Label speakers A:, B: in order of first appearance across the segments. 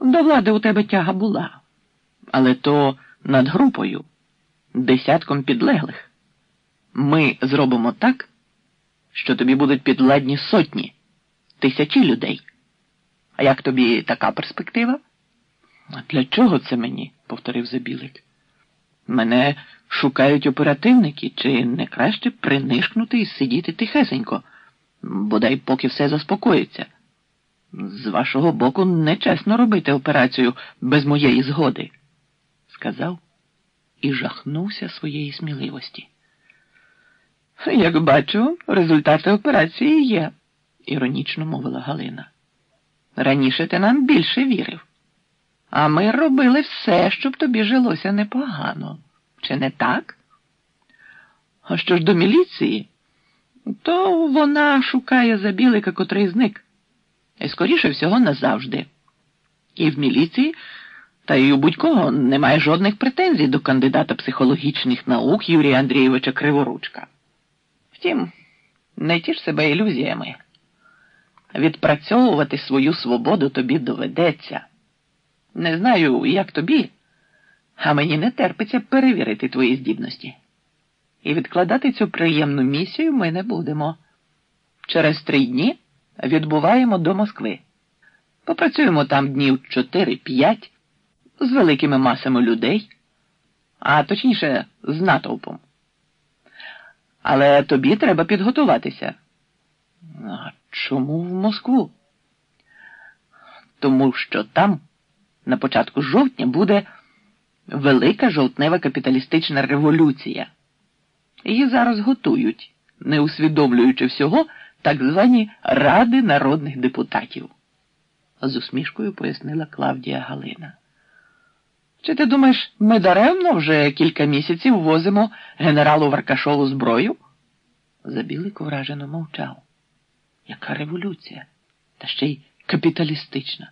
A: До влади у тебе тяга була, але то над групою, десятком підлеглих. Ми зробимо так, що тобі будуть підладні сотні, тисячі людей. А як тобі така перспектива? А для чого це мені? повторив Забілик. Мене шукають оперативники, чи не краще принишкнути і сидіти тихесенько, бодай поки все заспокоїться. З вашого боку нечесно робити операцію без моєї згоди, сказав і жахнувся своєї сміливості. Як бачу, результати операції є, іронічно мовила Галина. Раніше ти нам більше вірив. А ми робили все, щоб тобі жилося непогано. Чи не так? А що ж до міліції, то вона шукає забілика, котрий зник. Скоріше всього назавжди. І в міліції, та й у будь-кого немає жодних претензій до кандидата психологічних наук Юрія Андрійовича Криворучка. Втім, не тіш себе ілюзіями. Відпрацьовувати свою свободу тобі доведеться. Не знаю, як тобі, а мені не терпиться перевірити твої здібності. І відкладати цю приємну місію ми не будемо. Через три дні відбуваємо до Москви. Попрацюємо там днів 4-5 з великими масами людей, а точніше, з натовпом. Але тобі треба підготуватися. А чому в Москву? Тому що там на початку жовтня буде велика жовтнева капіталістична революція. Її зараз готують, не усвідомлюючи всього так звані Ради народних депутатів, з усмішкою пояснила Клавдія Галина. Чи ти думаєш, ми даремно вже кілька місяців возимо генералу Варкашову зброю? Забілик вражено мовчав. Яка революція? Та ще й капіталістична.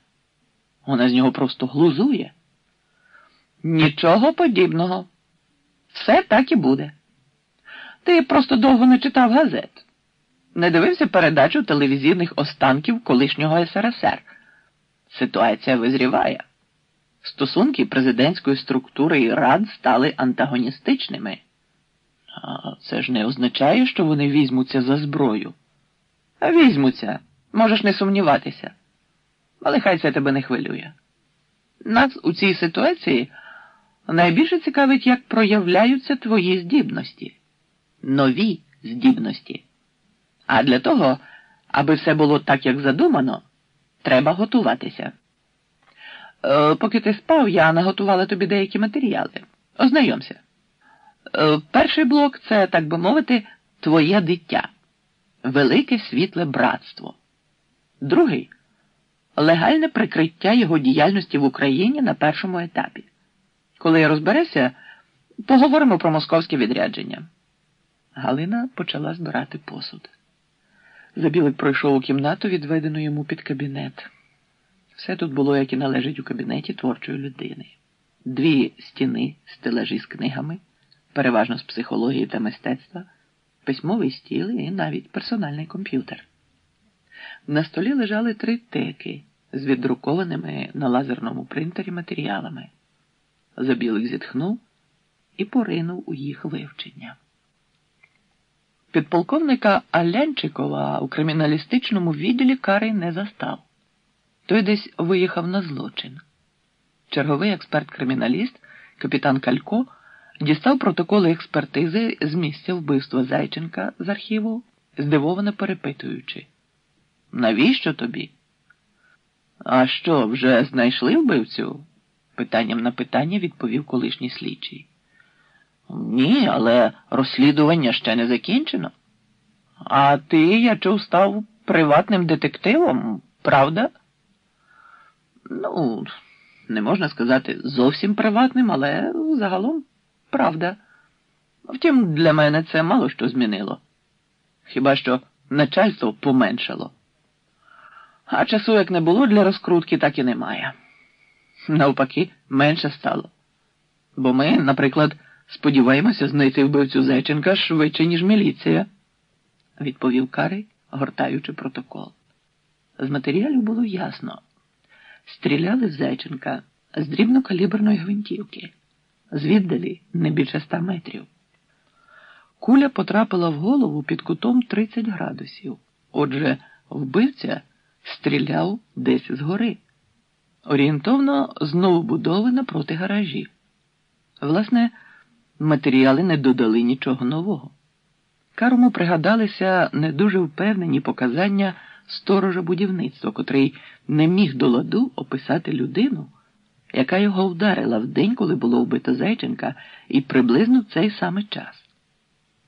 A: Вона з нього просто глузує. Нічого подібного. Все так і буде. Ти просто довго не читав газет, не дивився передачу телевізійних останків колишнього СРСР. Ситуація визріває. Стосунки президентської структури і рад стали антагоністичними. А це ж не означає, що вони візьмуться за зброю. Візьмуться, можеш не сумніватися. Але хай це тебе не хвилює. Нас у цій ситуації найбільше цікавить, як проявляються твої здібності, нові здібності. А для того, аби все було так, як задумано, треба готуватися. Е, поки ти спав, я наготувала тобі деякі матеріали. Ознайомся. Е, перший блок це, так би мовити, твоє дитя, велике світле братство. Другий легальне прикриття його діяльності в Україні на першому етапі. Коли я розберешся, поговоримо про московське відрядження. Галина почала збирати посуд. Забілик пройшов у кімнату, відведену йому під кабінет. Все тут було, як і належить у кабінеті творчої людини. Дві стіни, стележі з книгами, переважно з психології та мистецтва, письмовий стіл і навіть персональний комп'ютер. На столі лежали три теки з віддрукованими на лазерному принтері матеріалами. Забілик зітхнув і поринув у їх вивчення. Підполковника Алянчикова у криміналістичному відділі Карий не застав. Той десь виїхав на злочин. Черговий експерт-криміналіст, капітан Калько, дістав протоколи експертизи з місця вбивства Зайченка з архіву, здивовано перепитуючи. Навіщо тобі? А що, вже знайшли вбивцю? Питанням на питання відповів колишній слідчий. Ні, але розслідування ще не закінчено. А ти, я чув, став приватним детективом, правда? Ну, не можна сказати зовсім приватним, але загалом правда. Втім, для мене це мало що змінило. Хіба що начальство поменшало. А часу як не було для розкрутки, так і немає. Навпаки, менше стало. Бо ми, наприклад, сподіваємося знайти вбивцю Зайченка швидше, ніж міліція, відповів Карий, гортаючи протокол. З матеріалів було ясно. стріляли в Зайченка з дрібнокаліберної гвинтівки, звіддалі не більше ста метрів. Куля потрапила в голову під кутом 30 градусів. Отже, вбивця стріляв десь згори. Орієнтовно знову будови напроти гаражів. Власне, матеріали не додали нічого нового. Карому пригадалися не дуже впевнені показання сторожа будівництва, котрий не міг до ладу описати людину, яка його вдарила в день, коли було вбито Зайченка, і приблизно в цей самий час.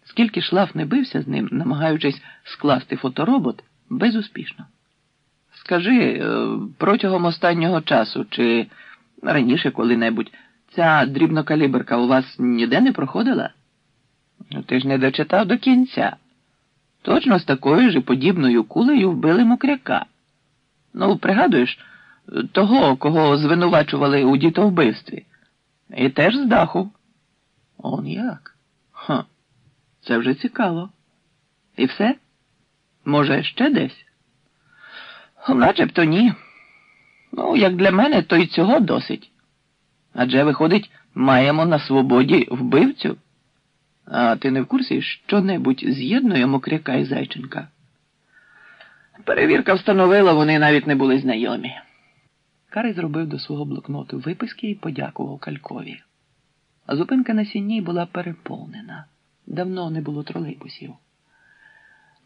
A: Скільки шлаф не бився з ним, намагаючись скласти фоторобот, безуспішно. Скажи, е, протягом останнього часу чи раніше коли-небудь ця дрібнокаліберка у вас ніде не проходила? Ну, ти ж не дочитав до кінця. Точно з такою ж подібною кулею вбили мокряка. Ну, пригадуєш, того, кого звинувачували у дітовбивстві. І теж з даху. Он як? Ха, це вже цікаво. І все? Може, ще десь? Начебто ні. Ну, як для мене, то й цього досить. Адже, виходить, маємо на свободі вбивцю. А ти не в курсі що небудь з'єднує Мокряка і Зайченка? Перевірка встановила, вони навіть не були знайомі. Карий зробив до свого блокноту виписки і подякував Калькові. Зупинка на сінні була переповнена. Давно не було тролейбусів.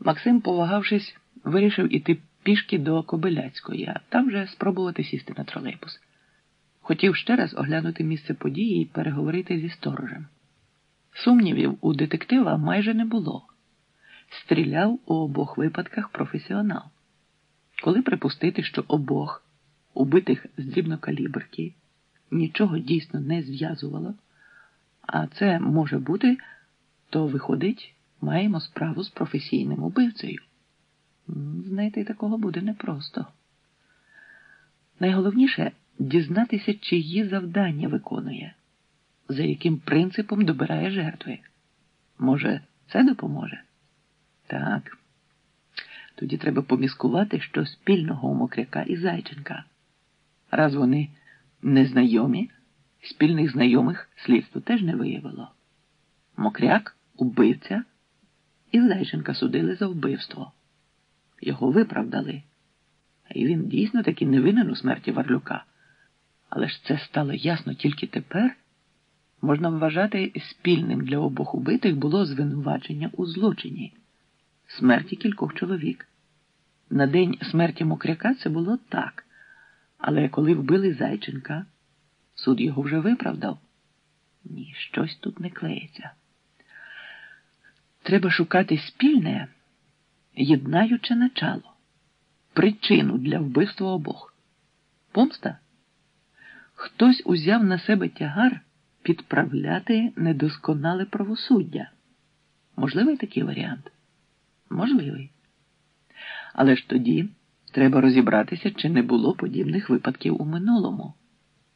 A: Максим, повагавшись, вирішив іти пішки до Кобиляцької, а там вже спробувати сісти на тролейбус. Хотів ще раз оглянути місце події і переговорити зі сторожем. Сумнівів у детектива майже не було. Стріляв у обох випадках професіонал. Коли припустити, що обох, убитих з дрібнокаліберки, нічого дійсно не зв'язувало, а це може бути, то, виходить, маємо справу з професійним убивцею. Знайти такого буде непросто. Найголовніше дізнатися, чиї завдання виконує за яким принципом добирає жертви. Може, це допоможе? Так. Тоді треба поміскувати, що спільного у Мокряка і Зайченка. Раз вони незнайомі, спільних знайомих слідство теж не виявило. Мокряк убивця, і Зайченка судили за вбивство. Його виправдали. І він дійсно таки не винен у смерті Варлюка. Але ж це стало ясно тільки тепер можна вважати спільним для обох убитих було звинувачення у злочині смерті кількох чоловік. На день смерті Мокряка це було так, але коли вбили Зайченка, суд його вже виправдав. Ні, щось тут не клеїться. Треба шукати спільне, єднаюче начало, причину для вбивства обох. Помста? Хтось узяв на себе тягар підправляти недосконале правосуддя. Можливий такий варіант? Можливий. Але ж тоді треба розібратися, чи не було подібних випадків у минулому.